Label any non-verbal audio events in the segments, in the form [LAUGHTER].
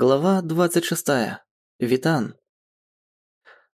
Глава 26. Витан.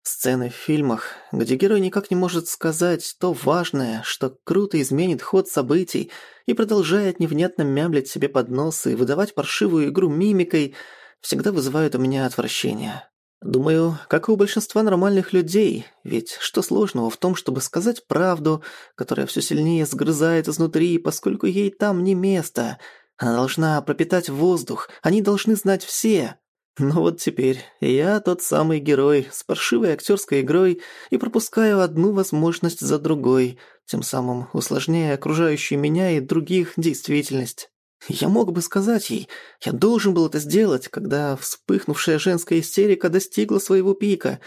Сцены в фильмах, где герой никак не может сказать то важное, что круто изменит ход событий и продолжает невнятно мямлить себе под нос и выдавать паршивую игру мимикой, всегда вызывают у меня отвращение. Думаю, как и у большинства нормальных людей, ведь что сложного в том, чтобы сказать правду, которая все сильнее сгрызает изнутри, поскольку ей там не место – она должна пропитать воздух, они должны знать все. Но вот теперь я тот самый герой с паршивой актерской игрой и пропускаю одну возможность за другой, тем самым усложняя окружающую меня и других действительность. Я мог бы сказать ей, я должен был это сделать, когда вспыхнувшая женская истерика достигла своего пика.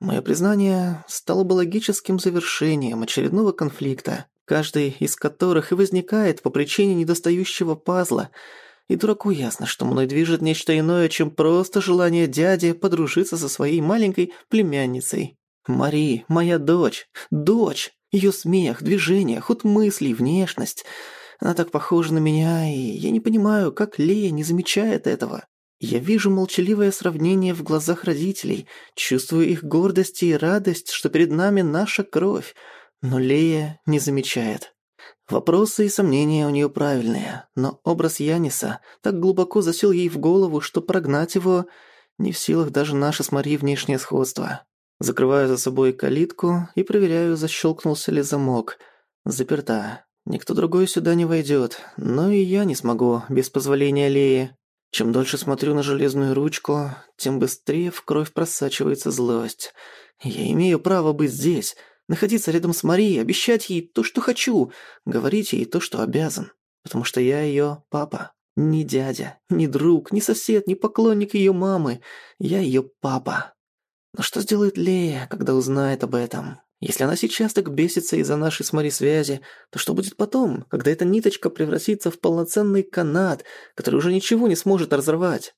Мое признание стало бы логическим завершением очередного конфликта каждый из которых и возникает по причине недостающего пазла. И дураку ясно, что мной движет нечто иное, чем просто желание дяди подружиться со своей маленькой племянницей. Мари, моя дочь, дочь, ее смех, движения, ход мыслей, внешность. Она так похожа на меня, и я не понимаю, как Лея не замечает этого. Я вижу молчаливое сравнение в глазах родителей, чувствую их гордость и радость, что перед нами наша кровь, но Лея не замечает. Вопросы и сомнения у нее правильные, но образ Яниса так глубоко засел ей в голову, что прогнать его не в силах даже наше с Марией внешнее сходство. Закрываю за собой калитку и проверяю, защелкнулся ли замок. Заперта. Никто другой сюда не войдет, но и я не смогу без позволения Леи. Чем дольше смотрю на железную ручку, тем быстрее в кровь просачивается злость. Я имею право быть здесь — находиться рядом с Марией, обещать ей то, что хочу, говорить ей то, что обязан. Потому что я ее папа. Не дядя, не друг, не сосед, не поклонник ее мамы. Я ее папа. Но что сделает Лея, когда узнает об этом? Если она сейчас так бесится из-за нашей с Мари связи, то что будет потом, когда эта ниточка превратится в полноценный канат, который уже ничего не сможет разорвать?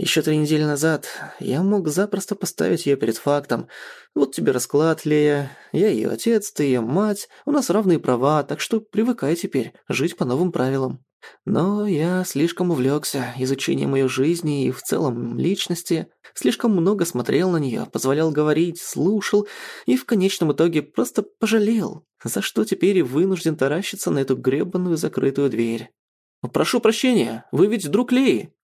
Еще три недели назад я мог запросто поставить ее перед фактом. Вот тебе расклад, Лея. Я ее отец, ты ее мать. У нас равные права, так что привыкай теперь жить по новым правилам. Но я слишком увлекся изучением ее жизни и в целом личности. Слишком много смотрел на нее, позволял говорить, слушал и в конечном итоге просто пожалел. За что теперь и вынужден таращиться на эту гребаную закрытую дверь. «Прошу прощения, вы ведь друг Леи?»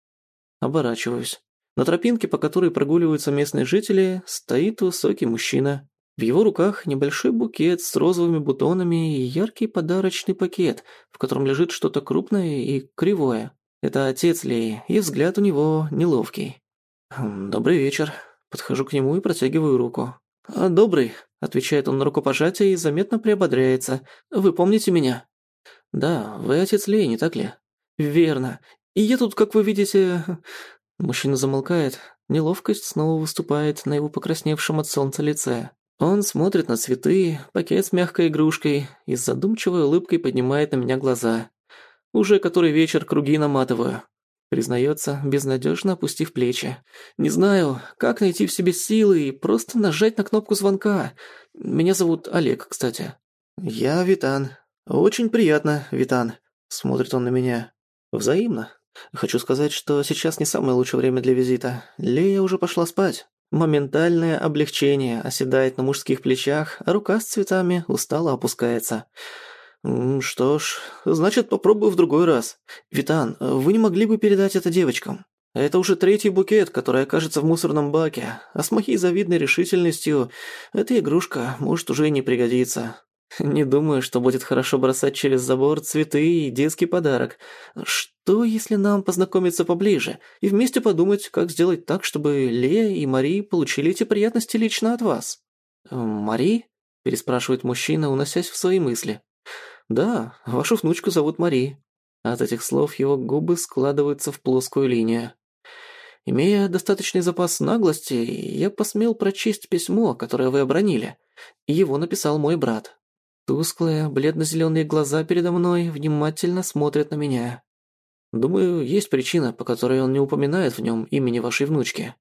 Оборачиваюсь. На тропинке, по которой прогуливаются местные жители, стоит высокий мужчина. В его руках небольшой букет с розовыми бутонами и яркий подарочный пакет, в котором лежит что-то крупное и кривое. Это отец Леи, и взгляд у него неловкий. «Хм, «Добрый вечер». Подхожу к нему и протягиваю руку. «А, «Добрый», — отвечает он на рукопожатие и заметно приободряется. «Вы помните меня?» «Да, вы отец Леи, не так ли?» «Верно. И я тут, как вы видите...» [LAUGHS] Мужчина замолкает. Неловкость снова выступает на его покрасневшем от солнца лице. Он смотрит на цветы, пакет с мягкой игрушкой и с задумчивой улыбкой поднимает на меня глаза. Уже который вечер круги наматываю. Признается, безнадежно опустив плечи. Не знаю, как найти в себе силы и просто нажать на кнопку звонка. Меня зовут Олег, кстати. Я Витан. Очень приятно, Витан. Смотрит он на меня. Взаимно. Хочу сказать, что сейчас не самое лучшее время для визита. Лея уже пошла спать. Моментальное облегчение оседает на мужских плечах, а рука с цветами устало опускается. «Что ж, значит, попробую в другой раз. Витан, вы не могли бы передать это девочкам? Это уже третий букет, который окажется в мусорном баке, а с моей завидной решительностью эта игрушка может уже и не пригодиться. Не думаю, что будет хорошо бросать через забор цветы и детский подарок. Что, если нам познакомиться поближе и вместе подумать, как сделать так, чтобы Лея и Мари получили эти приятности лично от вас? «Э, «Мари?» – переспрашивает мужчина, уносясь в свои мысли. «Да, вашу внучку зовут Мари». От этих слов его губы складываются в плоскую линию. Имея достаточный запас наглости, я посмел прочесть письмо, которое вы обронили. Его написал мой брат. Тусклые, бледно-зеленые глаза передо мной внимательно смотрят на меня. Думаю, есть причина, по которой он не упоминает в нем имени вашей внучки.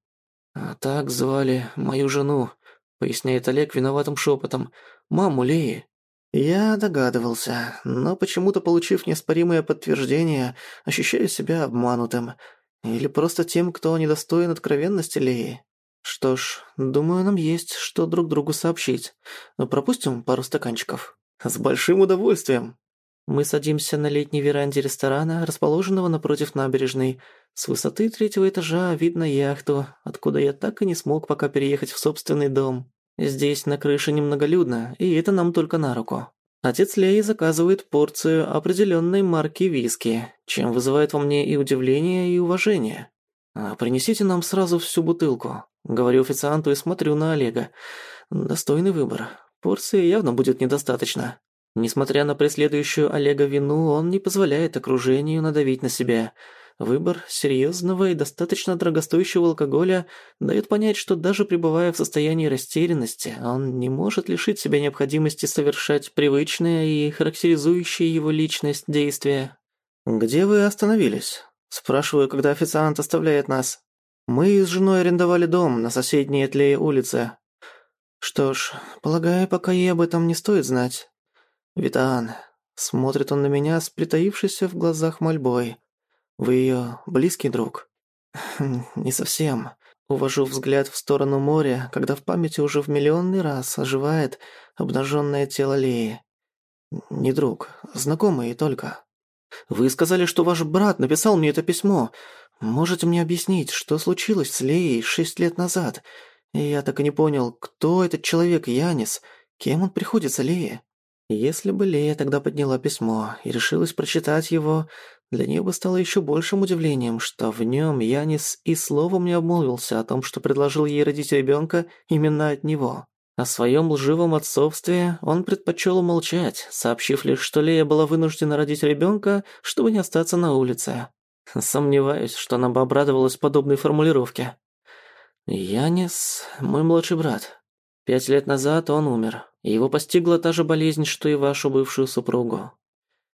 А так звали мою жену, поясняет Олег виноватым шепотом, маму Леи. Я догадывался, но почему-то, получив неоспоримое подтверждение, ощущаю себя обманутым. Или просто тем, кто недостоин откровенности Леи? Что ж, думаю, нам есть что друг другу сообщить. Пропустим пару стаканчиков. С большим удовольствием. Мы садимся на летней веранде ресторана, расположенного напротив набережной. С высоты третьего этажа видно яхту, откуда я так и не смог пока переехать в собственный дом. Здесь на крыше немноголюдно, и это нам только на руку. Отец Леи заказывает порцию определенной марки виски, чем вызывает во мне и удивление, и уважение. А «Принесите нам сразу всю бутылку», — говорю официанту и смотрю на Олега. «Достойный выбор. Порции явно будет недостаточно». Несмотря на преследующую Олега вину, он не позволяет окружению надавить на себя. Выбор серьезного и достаточно дорогостоящего алкоголя дает понять, что даже пребывая в состоянии растерянности, он не может лишить себя необходимости совершать привычные и характеризующие его личность действия. «Где вы остановились?» Спрашиваю, когда официант оставляет нас. Мы с женой арендовали дом на соседней Этлее улице. Что ж, полагаю, пока ей об этом не стоит знать. «Витан», — смотрит он на меня с притаившейся в глазах мольбой. «Вы ее близкий друг?» [LAUGHS] «Не совсем». Увожу взгляд в сторону моря, когда в памяти уже в миллионный раз оживает обнаженное тело Леи. «Не друг, знакомый только». «Вы сказали, что ваш брат написал мне это письмо. Можете мне объяснить, что случилось с Леей шесть лет назад? Я так и не понял, кто этот человек Янис, кем он приходится Лее?» Если бы Лея тогда подняла письмо и решилась прочитать его, для нее бы стало еще большим удивлением, что в нем Янис и словом не обмолвился о том, что предложил ей родить ребенка именно от него. О своем лживом отцовстве он предпочел умолчать, сообщив лишь, что Лея была вынуждена родить ребенка, чтобы не остаться на улице. Сомневаюсь, что она бы обрадовалась подобной формулировке. «Янис – мой младший брат. Пять лет назад он умер. Его постигла та же болезнь, что и вашу бывшую супругу.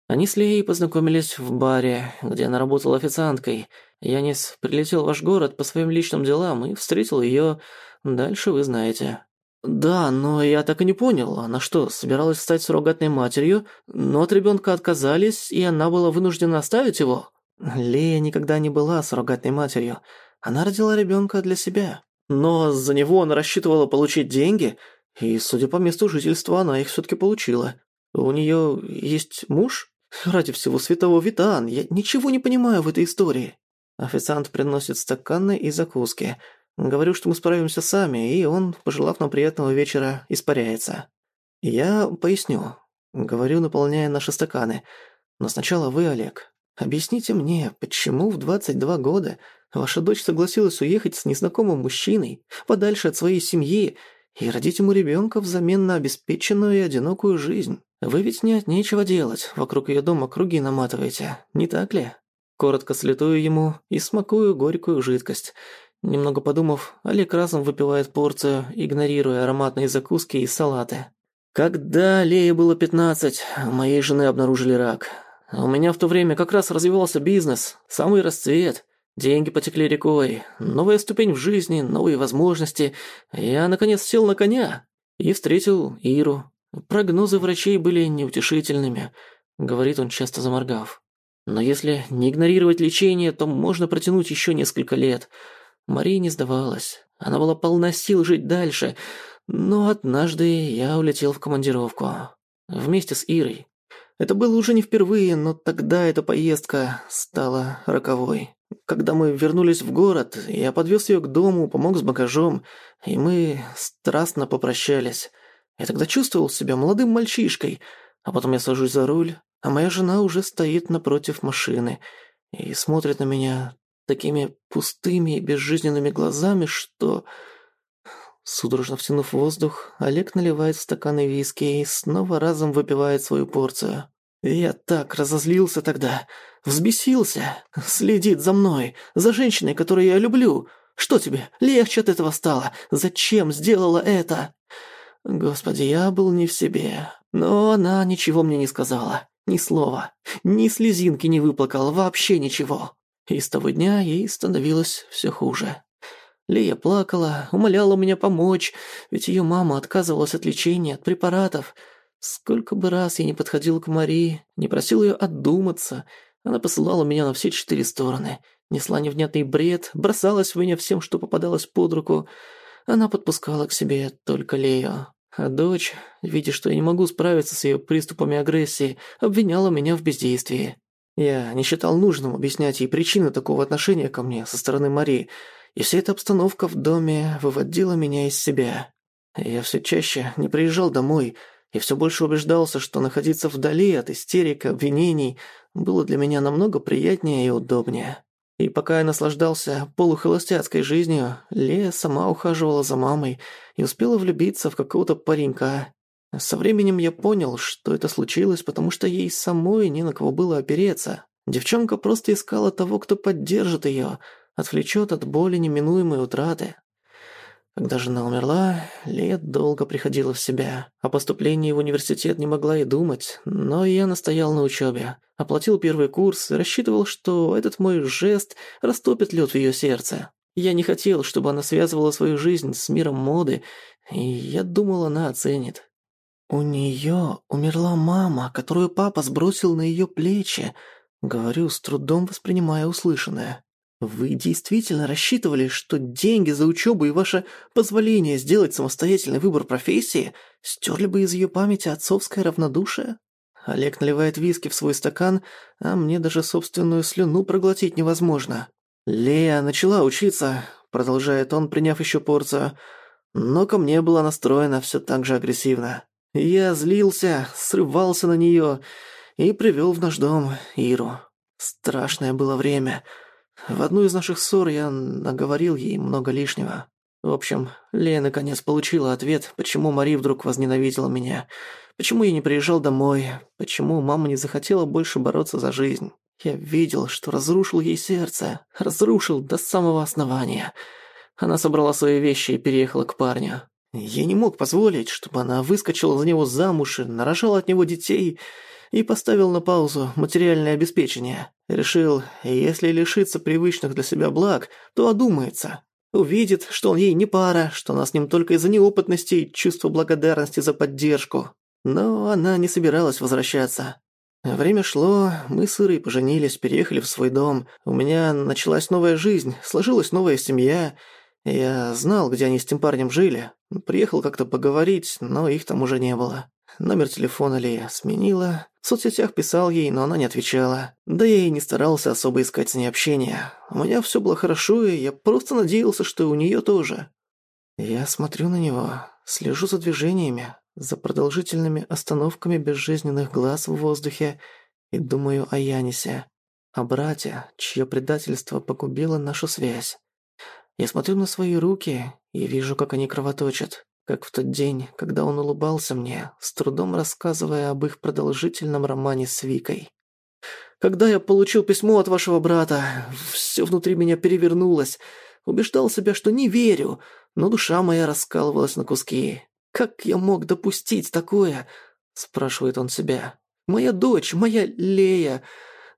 Они с Леей познакомились в баре, где она работала официанткой. Янис прилетел в ваш город по своим личным делам и встретил ее. Дальше вы знаете. Да, но я так и не понял, она что, собиралась стать суррогатной матерью, но от ребенка отказались, и она была вынуждена оставить его? Лея никогда не была суррогатной матерью. Она родила ребенка для себя. Но за него она рассчитывала получить деньги, и, судя по месту жительства, она их все-таки получила. У нее есть муж? Ради всего святого Витан, я ничего не понимаю в этой истории. Официант приносит стаканы и закуски. Говорю, что мы справимся сами, и он, пожелав нам приятного вечера, испаряется. Я поясню. Говорю, наполняя наши стаканы. Но сначала вы, Олег. Объясните мне, почему в 22 года ваша дочь согласилась уехать с незнакомым мужчиной, подальше от своей семьи, и родить ему ребенка взамен на обеспеченную и одинокую жизнь. Вы ведь нет нечего делать, вокруг ее дома круги наматываете, не так ли? Коротко слетую ему и смакую горькую жидкость. Немного подумав, Олег разом выпивает порцию, игнорируя ароматные закуски и салаты. Когда Лее было 15, у моей жены обнаружили рак. А у меня в то время как раз развивался бизнес, самый расцвет. Деньги потекли рекой, новая ступень в жизни, новые возможности. Я, наконец, сел на коня и встретил Иру. Прогнозы врачей были неутешительными, говорит он, часто заморгав. Но если не игнорировать лечение, то можно протянуть еще несколько лет. Мария не сдавалась. Она была полна сил жить дальше. Но однажды я улетел в командировку. Вместе с Ирой. Это было уже не впервые, но тогда эта поездка стала роковой. Когда мы вернулись в город, я подвез ее к дому, помог с багажом, и мы страстно попрощались. Я тогда чувствовал себя молодым мальчишкой, а потом я сажусь за руль, а моя жена уже стоит напротив машины и смотрит на меня такими пустыми и безжизненными глазами, что... Судорожно втянув воздух, Олег наливает стаканы виски и снова разом выпивает свою порцию. Я так разозлился тогда, взбесился. Следит за мной, за женщиной, которую я люблю. Что тебе, легче от этого стало? Зачем сделала это? Господи, я был не в себе. Но она ничего мне не сказала. Ни слова. Ни слезинки не выплакала, вообще ничего. И с того дня ей становилось все хуже. Лия плакала, умоляла меня помочь, ведь ее мама отказывалась от лечения, от препаратов. Сколько бы раз я не подходил к Марии, не просил ее отдуматься, она посылала меня на все четыре стороны. несла невнятный бред, бросалась в меня всем, что попадалось под руку. Она подпускала к себе только Лею. А дочь, видя, что я не могу справиться с ее приступами агрессии, обвиняла меня в бездействии. Я не считал нужным объяснять ей причины такого отношения ко мне со стороны Марии, и вся эта обстановка в доме выводила меня из себя. Я все чаще не приезжал домой и все больше убеждался, что находиться вдали от истерик, обвинений было для меня намного приятнее и удобнее. И пока я наслаждался полухолостяцкой жизнью, Лея сама ухаживала за мамой и успела влюбиться в какого-то паренька. Со временем я понял, что это случилось, потому что ей самой не на кого было опереться. Девчонка просто искала того, кто поддержит ее, отвлечет от боли неминуемой утраты. Когда жена умерла, Лет долго приходила в себя. О поступлении в университет не могла и думать, но я настоял на учебе. Оплатил первый курс и рассчитывал, что этот мой жест растопит лед в ее сердце. Я не хотел, чтобы она связывала свою жизнь с миром моды, и я думал, она оценит. «У нее умерла мама, которую папа сбросил на ее плечи», — говорю, с трудом воспринимая услышанное. Вы действительно рассчитывали, что деньги за учебу и ваше позволение сделать самостоятельный выбор профессии стерли бы из ее памяти отцовское равнодушие? Олег наливает виски в свой стакан, а мне даже собственную слюну проглотить невозможно. «Лея начала учиться», — продолжает он, приняв еще порцию, но ко мне была настроена все так же агрессивно. Я злился, срывался на нее и привел в наш дом Иру. Страшное было время — в одну из наших ссор я наговорил ей много лишнего. В общем, Лея наконец получила ответ, почему Мари вдруг возненавидела меня, почему я не приезжал домой, почему мама не захотела больше бороться за жизнь. Я видел, что разрушил ей сердце, разрушил до самого основания. Она собрала свои вещи и переехала к парню. Я не мог позволить, чтобы она выскочила за него замуж и нарожала от него детей, и поставил на паузу материальное обеспечение. Решил, если лишиться привычных для себя благ, то одумается. Увидит, что он ей не пара, что она с ним только из-за неопытности и чувства благодарности за поддержку. Но она не собиралась возвращаться. Время шло, мы с Ирой поженились, переехали в свой дом. У меня началась новая жизнь, сложилась новая семья. Я знал, где они с тем парнем жили. Приехал как-то поговорить, но их там уже не было. Номер телефона Лея сменила. В соцсетях писал ей, но она не отвечала. Да я и не старался особо искать с ней общения. У меня все было хорошо, и я просто надеялся, что у нее тоже. Я смотрю на него, слежу за движениями, за продолжительными остановками безжизненных глаз в воздухе и думаю о Янисе, о брате, чье предательство погубило нашу связь. Я смотрю на свои руки и вижу, как они кровоточат как в тот день, когда он улыбался мне, с трудом рассказывая об их продолжительном романе с Викой. «Когда я получил письмо от вашего брата, все внутри меня перевернулось. Убеждал себя, что не верю, но душа моя раскалывалась на куски. Как я мог допустить такое?» – спрашивает он себя. «Моя дочь, моя Лея,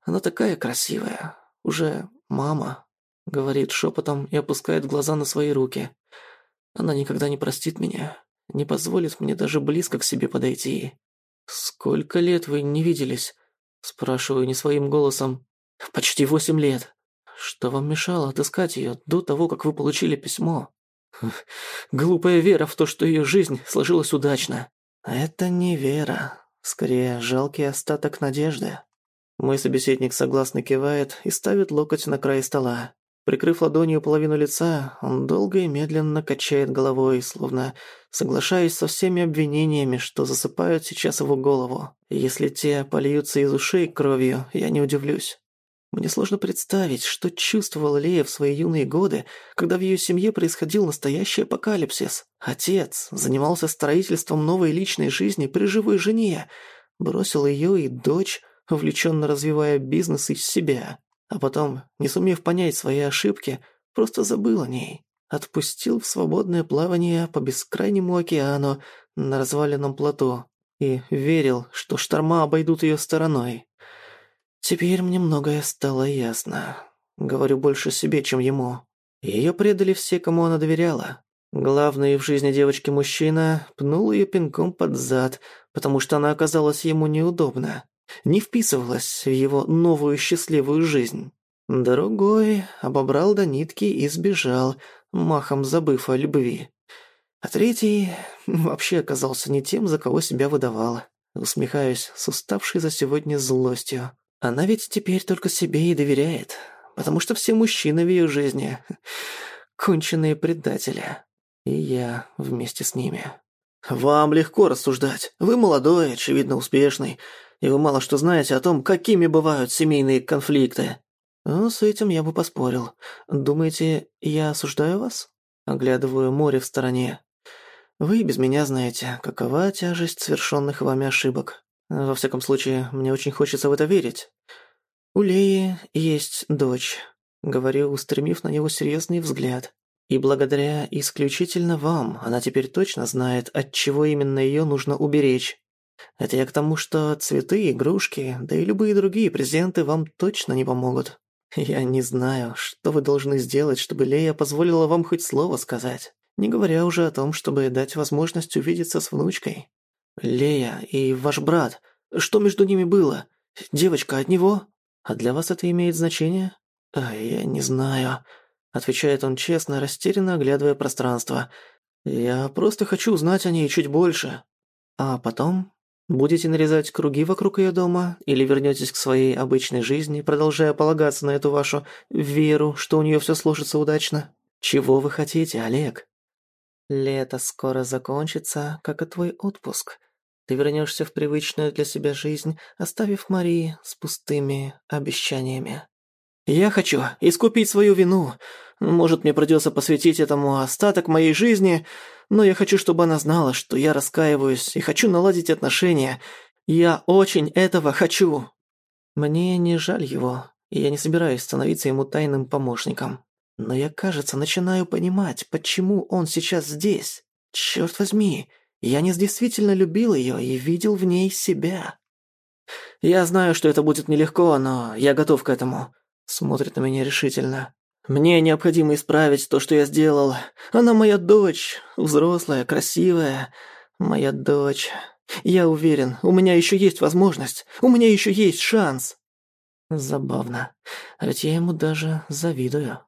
она такая красивая, уже мама», – говорит шепотом и опускает глаза на свои руки. Она никогда не простит меня, не позволит мне даже близко к себе подойти. «Сколько лет вы не виделись?» Спрашиваю не своим голосом. «Почти восемь лет. Что вам мешало отыскать ее до того, как вы получили письмо?» [LAUGHS] «Глупая вера в то, что ее жизнь сложилась удачно». «Это не вера. Скорее, жалкий остаток надежды». Мой собеседник согласно кивает и ставит локоть на край стола. Прикрыв ладонью половину лица, он долго и медленно качает головой, словно соглашаясь со всеми обвинениями, что засыпают сейчас его голову. Если те польются из ушей кровью, я не удивлюсь. Мне сложно представить, что чувствовала Лея в свои юные годы, когда в ее семье происходил настоящий апокалипсис. Отец занимался строительством новой личной жизни при живой жене, бросил ее и дочь, увлеченно развивая бизнес из себя. А потом, не сумев понять свои ошибки, просто забыл о ней. Отпустил в свободное плавание по бескрайнему океану на разваленном плоту и верил, что шторма обойдут ее стороной. Теперь мне многое стало ясно. Говорю больше себе, чем ему. Ее предали все, кому она доверяла. Главный в жизни девочки мужчина пнул ее пинком под зад, потому что она оказалась ему неудобна не вписывалась в его новую счастливую жизнь. Другой обобрал до нитки и сбежал, махом забыв о любви. А третий [LAUGHS] вообще оказался не тем, за кого себя выдавала. Усмехаюсь с уставшей за сегодня злостью. Она ведь теперь только себе и доверяет, потому что все мужчины в ее жизни — конченые предатели. И я вместе с ними. «Вам легко рассуждать. Вы молодой, очевидно успешный, и вы мало что знаете о том, какими бывают семейные конфликты». «Ну, с этим я бы поспорил. Думаете, я осуждаю вас?» Оглядываю море в стороне. Вы без меня знаете, какова тяжесть совершенных вами ошибок. Во всяком случае, мне очень хочется в это верить. У Леи есть дочь, говорю, устремив на него серьезный взгляд. И благодаря исключительно вам она теперь точно знает, от чего именно ее нужно уберечь. Это я к тому, что цветы, игрушки, да и любые другие презенты вам точно не помогут. Я не знаю, что вы должны сделать, чтобы Лея позволила вам хоть слово сказать. Не говоря уже о том, чтобы дать возможность увидеться с внучкой. Лея и ваш брат, что между ними было? Девочка от него? А для вас это имеет значение? А я не знаю, отвечает он честно, растерянно оглядывая пространство. Я просто хочу узнать о ней чуть больше. А потом будете нарезать круги вокруг ее дома или вернетесь к своей обычной жизни, продолжая полагаться на эту вашу веру, что у нее все сложится удачно? Чего вы хотите, Олег? Лето скоро закончится, как и твой отпуск. Ты вернешься в привычную для себя жизнь, оставив Марии с пустыми обещаниями. Я хочу искупить свою вину. Может, мне придется посвятить этому остаток моей жизни, но я хочу, чтобы она знала, что я раскаиваюсь и хочу наладить отношения. Я очень этого хочу. Мне не жаль его, и я не собираюсь становиться ему тайным помощником. Но я, кажется, начинаю понимать, почему он сейчас здесь. Черт возьми, я не действительно любил ее и видел в ней себя. Я знаю, что это будет нелегко, но я готов к этому. Смотрит на меня решительно. Мне необходимо исправить то, что я сделал. Она моя дочь, взрослая, красивая. Моя дочь. Я уверен, у меня еще есть возможность. У меня еще есть шанс. Забавно. А ведь я ему даже завидую.